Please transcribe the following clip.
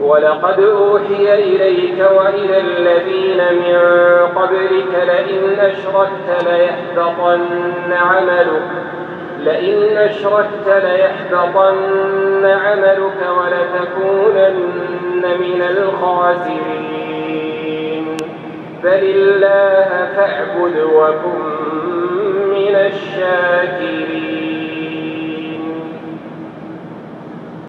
ولقد أوحي إليك وإلى الذين من قبلك لئن أشركت ليحبطن عملك لئن أشركت ليحبطن عملك ولتكونن من الخاسرين. بل الله فاعبد وكن من الشاكرين.